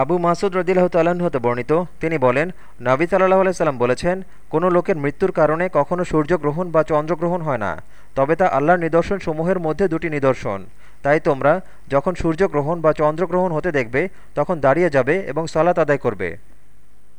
আবু মাসুদ রদিল্লাহ তাল্লাহ্ন হতে বর্ণিত। তিনি বলেন, নাবি সাল্লাহ আলাইসাল্লাম বলেছেন, কোনো লোকের মৃত্যুর কারণে কখনো সূর্যগ্রহণ বা চন্দ্রগ্রহণ হয় না, তবে তা আল্লাহর নিদর্শন সমূহের মধ্যে দুটি নিদর্শন। তাই তোমরা যখন সূর্যগ্রহণ বা চন্দ্রগ্রহণ হতে দেখবে, তখন দাঁড়িয়ে যাবে এবং সালাত আদায় করবে।